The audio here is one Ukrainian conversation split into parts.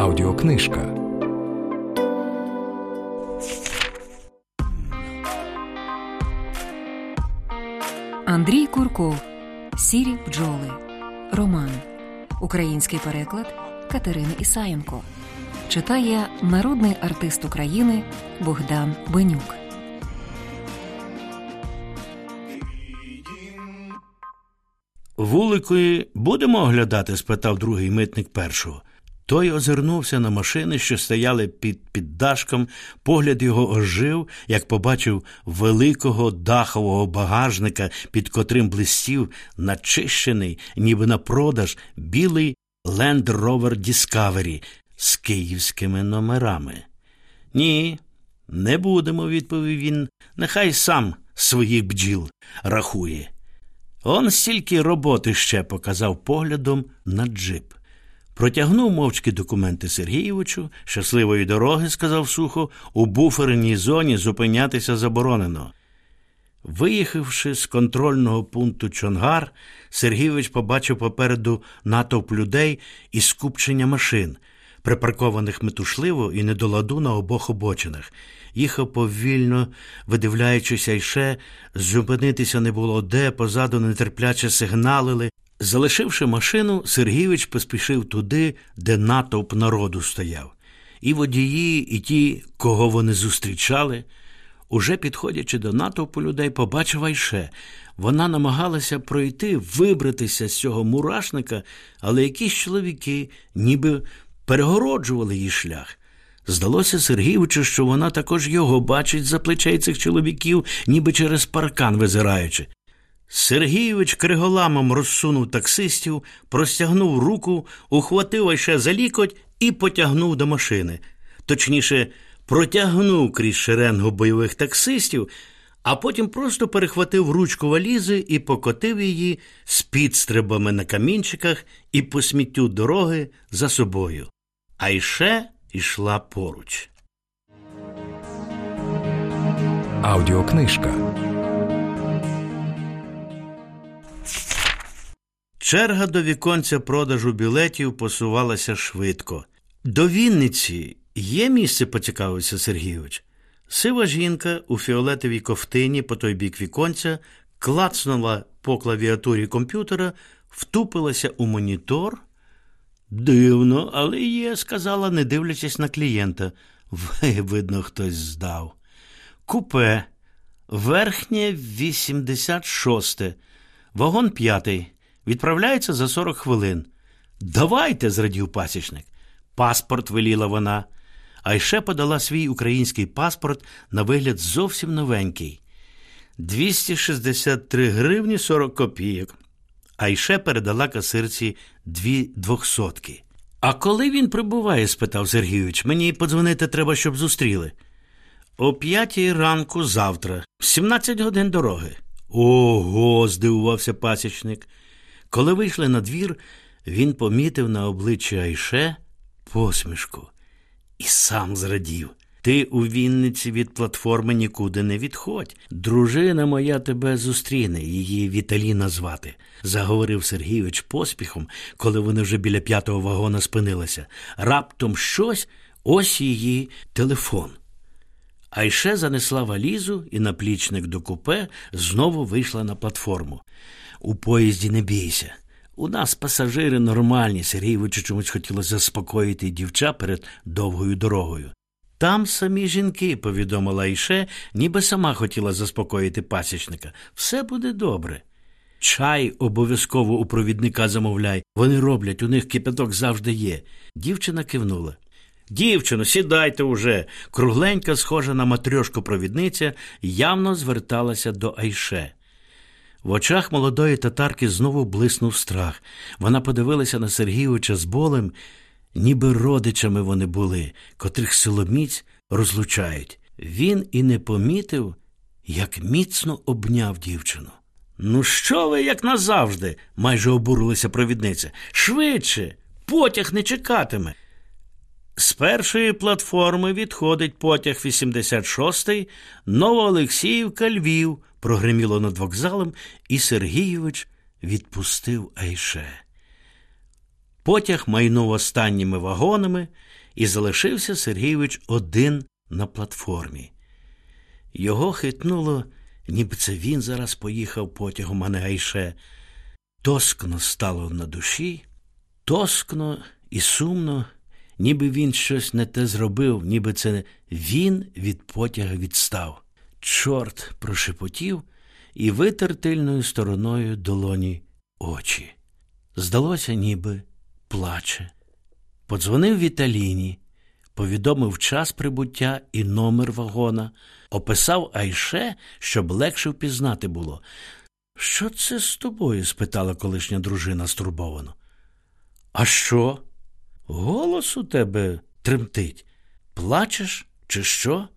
Аудіокнижка. Андрій Курков. Сірі бджоли. Роман. Український переклад Катерини Ісаєнко. Читає народний артист України Богдан Бенюк. Вуликою будемо оглядати? спитав другий митник першого. Той озирнувся на машини, що стояли під піддашком, погляд його ожив, як побачив великого дахового багажника, під котрим блистів начищений, ніби на продаж, білий Land Rover Discovery з київськими номерами. Ні, не будемо, відповів він. Нехай сам своїх бджіл рахує. Он стільки роботи ще показав поглядом на джип. Протягнув мовчки документи Сергійовичу, щасливої дороги, сказав сухо, у буферній зоні зупинятися заборонено. Виїхавши з контрольного пункту Чонгар, Сергійович побачив попереду натовп людей і скупчення машин, припаркованих метушливо і недоладу на обох обочинах. Їхав повільно, видивляючися іще, зупинитися не було де, позаду нетерпляче сигналили. Залишивши машину, Сергійович поспішив туди, де натовп народу стояв. І водії, і ті, кого вони зустрічали. Уже підходячи до натовпу людей, побачив Айше. Вона намагалася пройти, вибратися з цього мурашника, але якісь чоловіки ніби перегороджували її шлях. Здалося Сергійовичу, що вона також його бачить за плечей цих чоловіків, ніби через паркан визираючи. Сергійович криголамом розсунув таксистів, простягнув руку, ухватив Айше за лікоть і потягнув до машини. Точніше, протягнув крізь шеренгу бойових таксистів, а потім просто перехватив ручку валізи і покотив її з підстрибами на камінчиках і по сміттю дороги за собою. Айше йшла поруч. Аудіокнижка. Черга до віконця продажу білетів посувалася швидко. До Вінниці є місце, поцікавився Сергійович. Сива жінка у фіолетовій ковтині по той бік віконця клацнула по клавіатурі комп'ютера, втупилася у монітор. Дивно, але є, сказала, не дивлячись на клієнта. Ви, видно, хтось здав. Купе. Верхнє 86, вагон п'ятий. Відправляється за 40 хвилин. Давайте, зрадів пасічник. Паспорт веліла вона. А ще подала свій український паспорт на вигляд зовсім новенький. 263 гривні 40 копійок. А ще передала касирці дві двохсотки. А коли він прибуває? спитав Сергійович. Мені подзвонити треба, щоб зустріли. О п'ятій ранку завтра, 17 годин дороги. Ого, здивувався пасічник. Коли вийшли на двір, він помітив на обличчі Айше посмішку і сам зрадів. Ти у Вінниці від платформи нікуди не відходь. Дружина моя тебе зустріне, її Віталіна звати, заговорив Сергійович поспіхом, коли вони вже біля п'ятого вагона спинилися. Раптом щось, ось її телефон. Айше занесла валізу і наплічник до купе знову вийшла на платформу. У поїзді не бійся. У нас пасажири нормальні, Сергійовичу чомусь хотілося заспокоїти дівча перед довгою дорогою. Там самі жінки, повідомила Айше, ніби сама хотіла заспокоїти пасічника. Все буде добре. Чай обов'язково у провідника замовляй. Вони роблять, у них кипяток завжди є. Дівчина кивнула. Дівчино, сідайте уже. Кругленька, схожа на матрьошку провідниця, явно зверталася до Айше. В очах молодої татарки знову блиснув страх. Вона подивилася на Сергійовича з болем, ніби родичами вони були, котрих силоміць розлучають. Він і не помітив, як міцно обняв дівчину. Ну, що ви, як назавжди? майже обурилася провідниця. Швидше, потяг не чекатиме. З першої платформи відходить потяг 86-й Новоолексіївка Львів, прогреміло над вокзалом, і Сергійович відпустив Айше. Потяг майнув останніми вагонами, і залишився Сергійович один на платформі. Його хитнуло, ніби це він зараз поїхав потягом, а не гайше. Тоскно стало на душі, тоскно і сумно, ніби він щось не те зробив, ніби це він від потяга відстав. Чорт прошепотів і витер тильною стороною долоні очі. Здалося, ніби плаче. Подзвонив Віталіні, повідомив час прибуття і номер вагона, описав Айше, щоб легше впізнати було. Що це з тобою? спитала колишня дружина стурбовано. А що? Голос у тебе тремтить. Плачеш, чи що?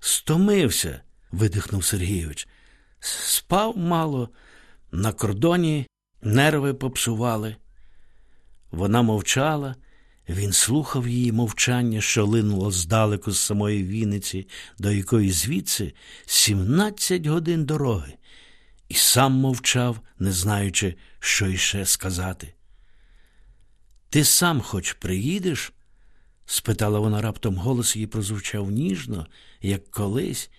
Стомився, видихнув Сергійович. Спав мало, на кордоні нерви попсували. Вона мовчала, він слухав її мовчання, що линуло здалеку з самої Вінниці, до якої звідси сімнадцять годин дороги, і сам мовчав, не знаючи, що іще сказати. Ти сам хоч приїдеш? спитала вона раптом голос її прозвучав ніжно, як колись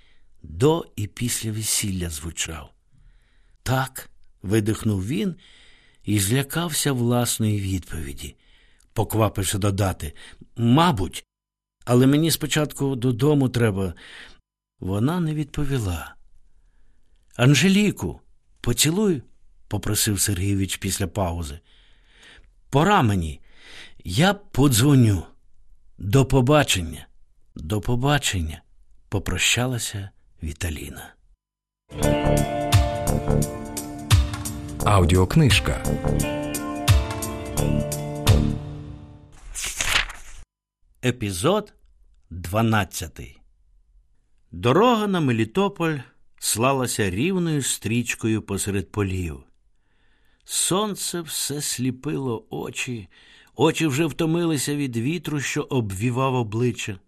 до і після весілля звучав. Так, видихнув він і злякався власної відповіді, поквапився додати. Мабуть, але мені спочатку додому треба. Вона не відповіла. Анжеліку, поцілуй, попросив Сергійович після паузи. Пора мені. Я подзвоню. До побачення, до побачення, попрощалася Віталіна. Аудіокнижка. Епізод 12 Дорога на Мелітополь слалася рівною стрічкою посеред полів. Сонце все сліпило очі, очі вже втомилися від вітру, що обвівав обличчя.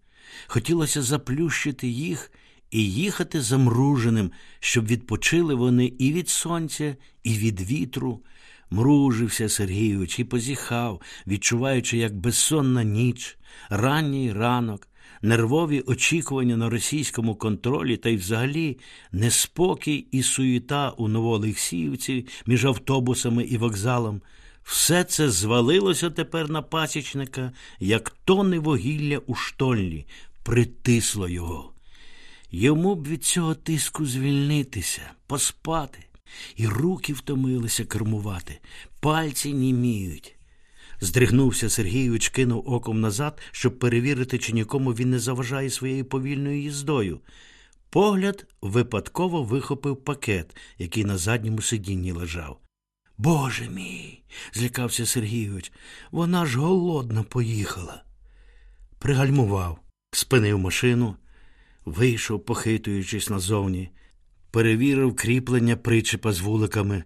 Хотілося заплющити їх і їхати замруженим, щоб відпочили вони і від сонця, і від вітру. Мружився Сергійович і позіхав, відчуваючи, як безсонна ніч, ранній ранок, нервові очікування на російському контролі та й взагалі неспокій і суєта у Новоолексіївці між автобусами і вокзалом. Все це звалилося тепер на пасічника, як тони вугілля у штольні, притисло його. Йому б від цього тиску звільнитися, поспати, і руки втомилися кермувати, пальці німіють. Здригнувся Сергійович, кинув оком назад, щоб перевірити, чи нікому він не заважає своєю повільною їздою. Погляд випадково вихопив пакет, який на задньому сидінні лежав. Боже мій, злякався Сергійович, вона ж голодна поїхала. Пригальмував, спинив машину, вийшов, похитуючись назовні, перевірив кріплення причепа з вуликами,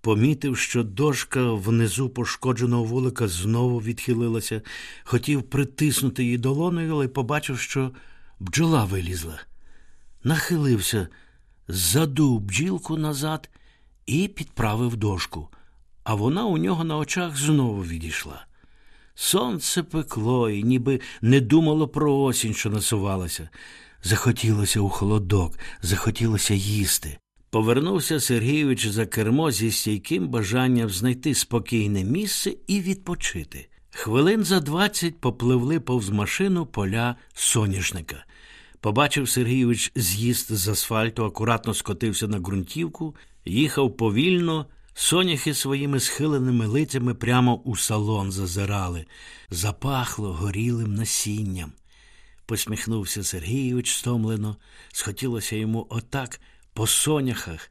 помітив, що дошка внизу пошкодженого вулика знову відхилилася, хотів притиснути її долоною, але побачив, що бджола вилізла. Нахилився, задув бджілку назад і підправив дошку, а вона у нього на очах знову відійшла. Сонце пекло і ніби не думало про осінь, що насувалася. Захотілося у холодок, захотілося їсти. Повернувся Сергійович за кермо зі стійким бажанням знайти спокійне місце і відпочити. Хвилин за двадцять попливли повз машину поля соняшника. Побачив Сергійович з'їзд з асфальту, акуратно скотився на ґрунтівку, їхав повільно, соняхи своїми схиленими лицями прямо у салон зазирали, запахло горілим насінням. Посміхнувся Сергійович стомлено, схотілося йому отак по соняхах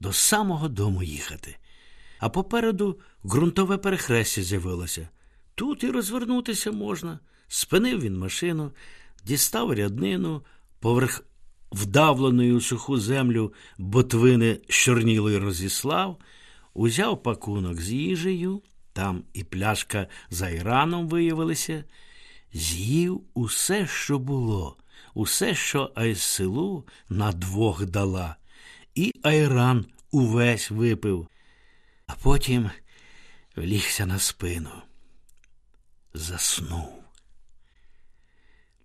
до самого дому їхати. А попереду ґрунтове перехрестя з'явилося. Тут і розвернутися можна. Спинив він машину, дістав ряднину, поверх вдавленої у суху землю ботвини щорнілої розіслав, узяв пакунок з їжею, там і пляшка з айраном виявилися, з'їв усе, що було, усе, що Айсилу на двох дала, і айран увесь випив, а потім лігся на спину. заснув.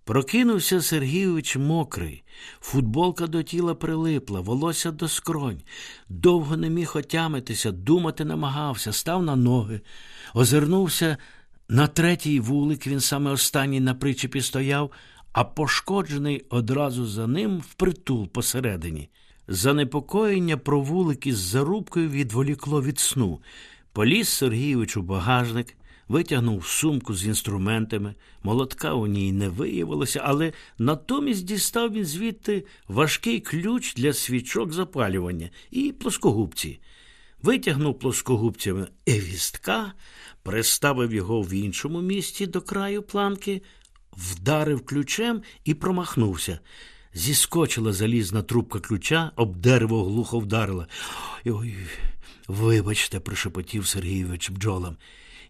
Прокинувся Сергійович мокрий, футболка до тіла прилипла, волосся до скронь. Довго не міг отямитися, думати намагався, став на ноги, озирнувся на третій вулик, він саме останній на причепі стояв, а пошкоджений одразу за ним впритул посередині. Занепокоєння про вулик із зарубкою відволікло від сну. Поліз Сергійович у багажник витягнув сумку з інструментами, молотка у ній не виявилося, але натомість дістав він звідти важкий ключ для свічок запалювання і плоскогубці. Витягнув плоскогубцями евістка, приставив його в іншому місці до краю планки, вдарив ключем і промахнувся. Зіскочила залізна трубка ключа, об дерево глухо вдарила. Ой, вибачте, прошепотів Сергійович бджолам.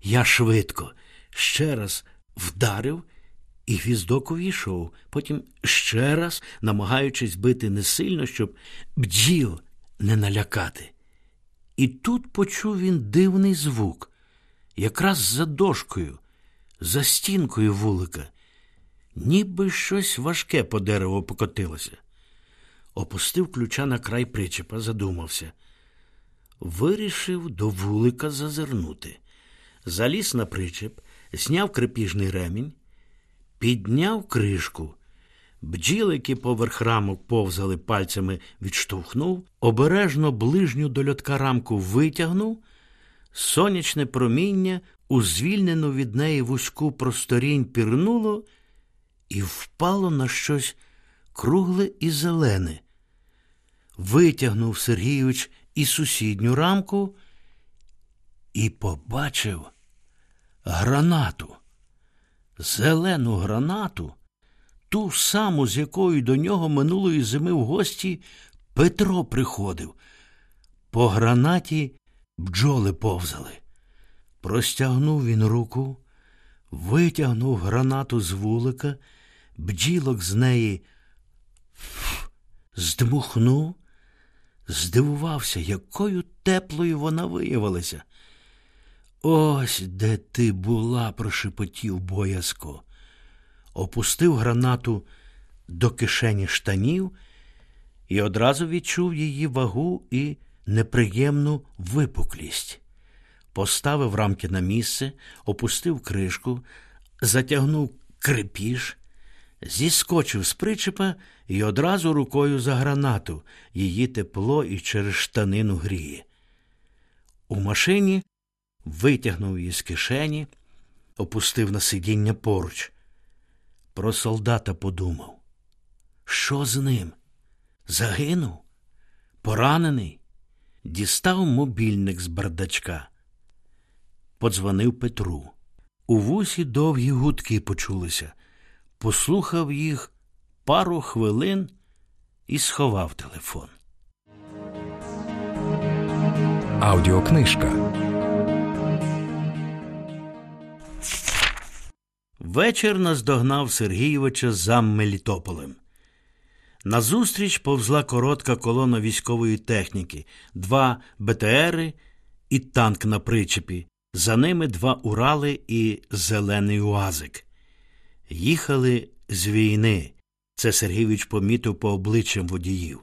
Я швидко ще раз вдарив, і гвіздок увійшов, потім ще раз, намагаючись бити не сильно, щоб бджіл не налякати. І тут почув він дивний звук, якраз за дошкою, за стінкою вулика, ніби щось важке по дереву покотилося. Опустив ключа на край причепа, задумався. Вирішив до вулика зазирнути заліз на причеп, зняв крепіжний ремінь, підняв кришку. Бджіли, які поверх рамок повзали пальцями, відштовхнув, обережно ближню до льотка рамку витягнув, сонячне проміння у звільнену від неї вузьку просторінь пірнуло і впало на щось кругле і зелене. Витягнув Сергійович і сусідню рамку і побачив гранату, зелену гранату, ту саму, з якою до нього минулої зими в гості Петро приходив. По гранаті бджоли повзали. Простягнув він руку, витягнув гранату з вулика, бджілок з неї здмухнув, здивувався, якою теплою вона виявилася. Ось де ти була, прошепотів боязко. Опустив гранату до кишені штанів і одразу відчув її вагу і неприємну випуклість. Поставив рамки на місце, опустив кришку, затягнув крепіж, зіскочив з причепа і одразу рукою за гранату. Її тепло і через штанину гріє. У машині витягнув її з кишені, опустив на сидіння поруч. Про солдата подумав. Що з ним? Загинув? Поранений? Дістав мобільник з бардачка. Подзвонив Петру. У вусі довгі гудки почулися. Послухав їх пару хвилин і сховав телефон. Аудіокнижка. Вечір наздогнав Сергійовича за Мелітополем. Назустріч повзла коротка колона військової техніки, два БТРи і танк на причепі. За ними два Урали і зелений уазик. Їхали з війни. Це Сергійович помітив по обличчям водіїв.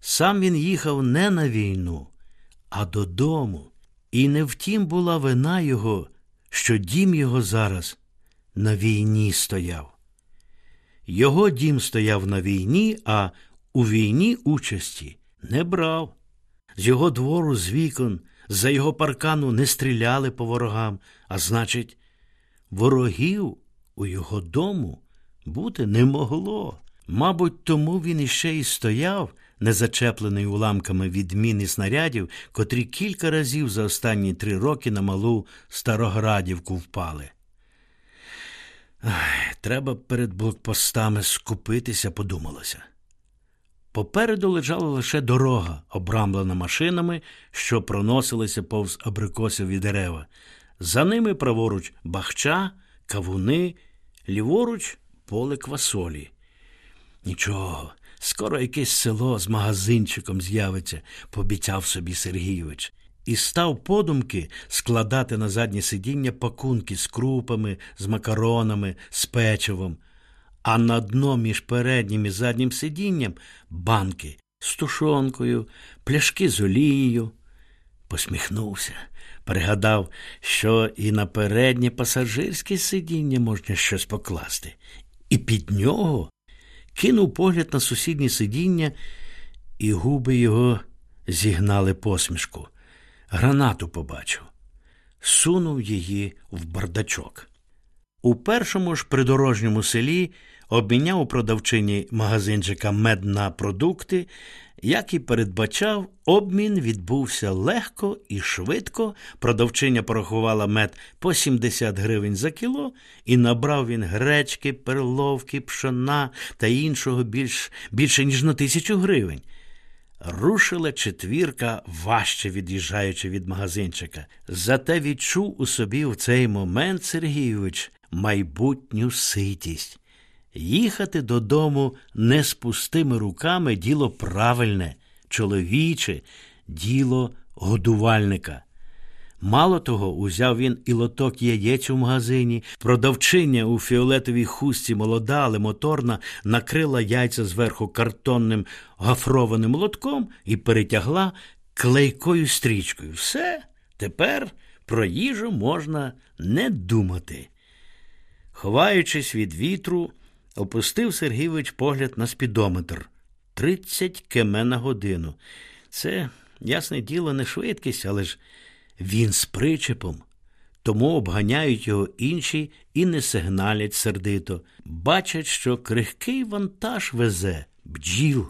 Сам він їхав не на війну, а додому. І не втім була вина його, що дім його зараз на війні стояв. Його дім стояв на війні, а у війні участі не брав. З його двору, з вікон, за його паркану не стріляли по ворогам, а значить, ворогів у його дому бути не могло. Мабуть, тому він іще й стояв, не зачеплений уламками від міни снарядів, котрі кілька разів за останні три роки на малу Староградівку впали. Треба перед блокпостами скупитися, подумалося. Попереду лежала лише дорога, обрамлена машинами, що проносилися повз абрикосові дерева. За ними праворуч бахча, кавуни, ліворуч поле квасолі. Нічого, скоро якесь село з магазинчиком з'явиться, пообіцяв собі Сергійович. І став подумки складати на заднє сидіння пакунки з крупами, з макаронами, з печивом, а на дно між переднім і заднім сидінням банки з тушонкою, пляшки з олією. Посміхнувся, пригадав, що і на переднє пасажирське сидіння можна щось покласти, і під нього кинув погляд на сусіднє сидіння, і губи його зігнали посмішку. Гранату побачив, сунув її в бардачок. У першому ж придорожньому селі обміняв у продавчині магазинчика мед на продукти, як і передбачав, обмін відбувся легко і швидко. Продавчиня порахувала мед по 70 гривень за кіло, і набрав він гречки, перловки, пшона та іншого більш, більше, ніж на тисячу гривень. Рушила четвірка, важче від'їжджаючи від магазинчика. Зате відчув у собі в цей момент Сергійович майбутню ситість. Їхати додому не з пустими руками діло правильне, чоловіче, діло годувальника. Мало того, узяв він і лоток яєць у магазині, продавчиня у фіолетовій хустці молода, але моторна, накрила яйця зверху картонним гафрованим лотком і перетягла клейкою стрічкою. Все, тепер про їжу можна не думати. Ховаючись від вітру, опустив Сергійович погляд на спідометр тридцять км на годину. Це, ясне діло, не швидкість, але ж він з причепом. Тому обганяють його інші і не сигналять сердито. Бачать, що крихкий вантаж везе бджіл.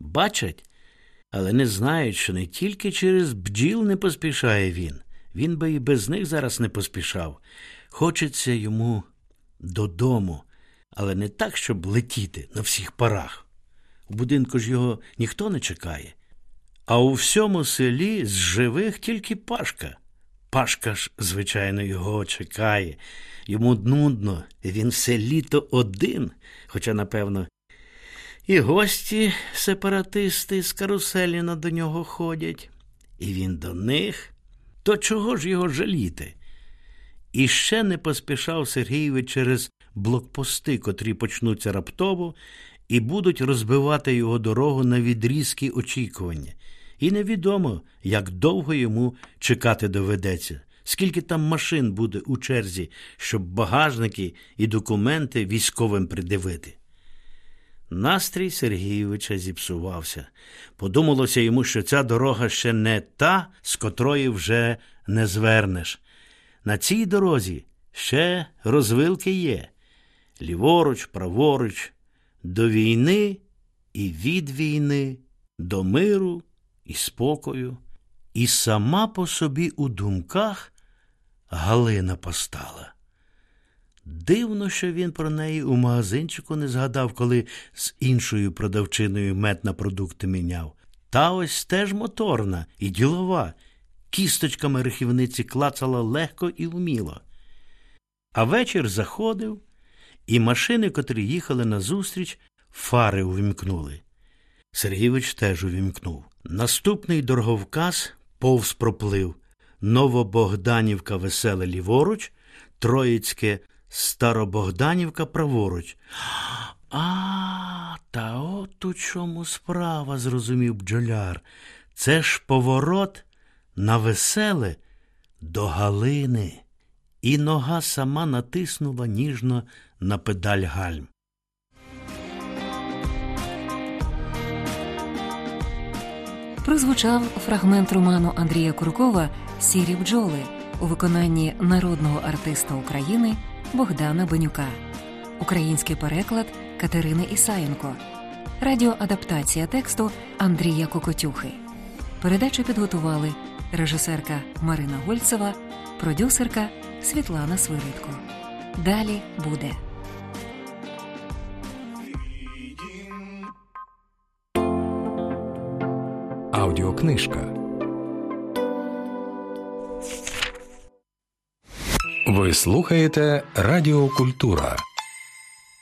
Бачать, але не знають, що не тільки через бджіл не поспішає він. Він би і без них зараз не поспішав. Хочеться йому додому, але не так, щоб летіти на всіх парах. У будинку ж його ніхто не чекає. А у всьому селі з живих тільки Пашка. Пашка ж, звичайно, його чекає. Йому нудно, він все літо один, хоча, напевно, і гості сепаратисти з каруселіна до нього ходять, і він до них. То чого ж його жаліти? І ще не поспішав Сергійович через блокпости, котрі почнуться раптово, і будуть розбивати його дорогу на відрізкі очікування. І невідомо, як довго йому чекати доведеться, скільки там машин буде у черзі, щоб багажники і документи військовим придивити. Настрій Сергійовича зіпсувався. Подумалося йому, що ця дорога ще не та, з котрої вже не звернеш. На цій дорозі ще розвилки є ліворуч, праворуч, до війни і від війни, до миру і спокою, і сама по собі у думках Галина постала. Дивно, що він про неї у магазинчику не згадав, коли з іншою продавчиною мед на продукти міняв. Та ось теж моторна і ділова, кісточками рахівниці клацала легко і вміло. А вечір заходив, і машини, котрі їхали назустріч, фари увімкнули. Сергійович теж увімкнув. Наступний дороговказ повз проплив Новобогданівка веселе ліворуч, Троїцьке Старобогданівка праворуч. А, та от у чому справа, зрозумів бджоляр. Це ж поворот на веселе до Галини. І нога сама натиснула ніжно на педаль гальм. Прозвучав фрагмент роману Андрія Куркова Сірі бджоли у виконанні народного артиста України Богдана Бенюка, український переклад Катерини Ісаєнко, радіоадаптація тексту Андрія Кокотюхи. Передачу підготували режисерка Марина Гольцева, продюсерка Світлана Свиридко. Далі буде. Аудіокнижка. Ви слухаєте Радіо Культура.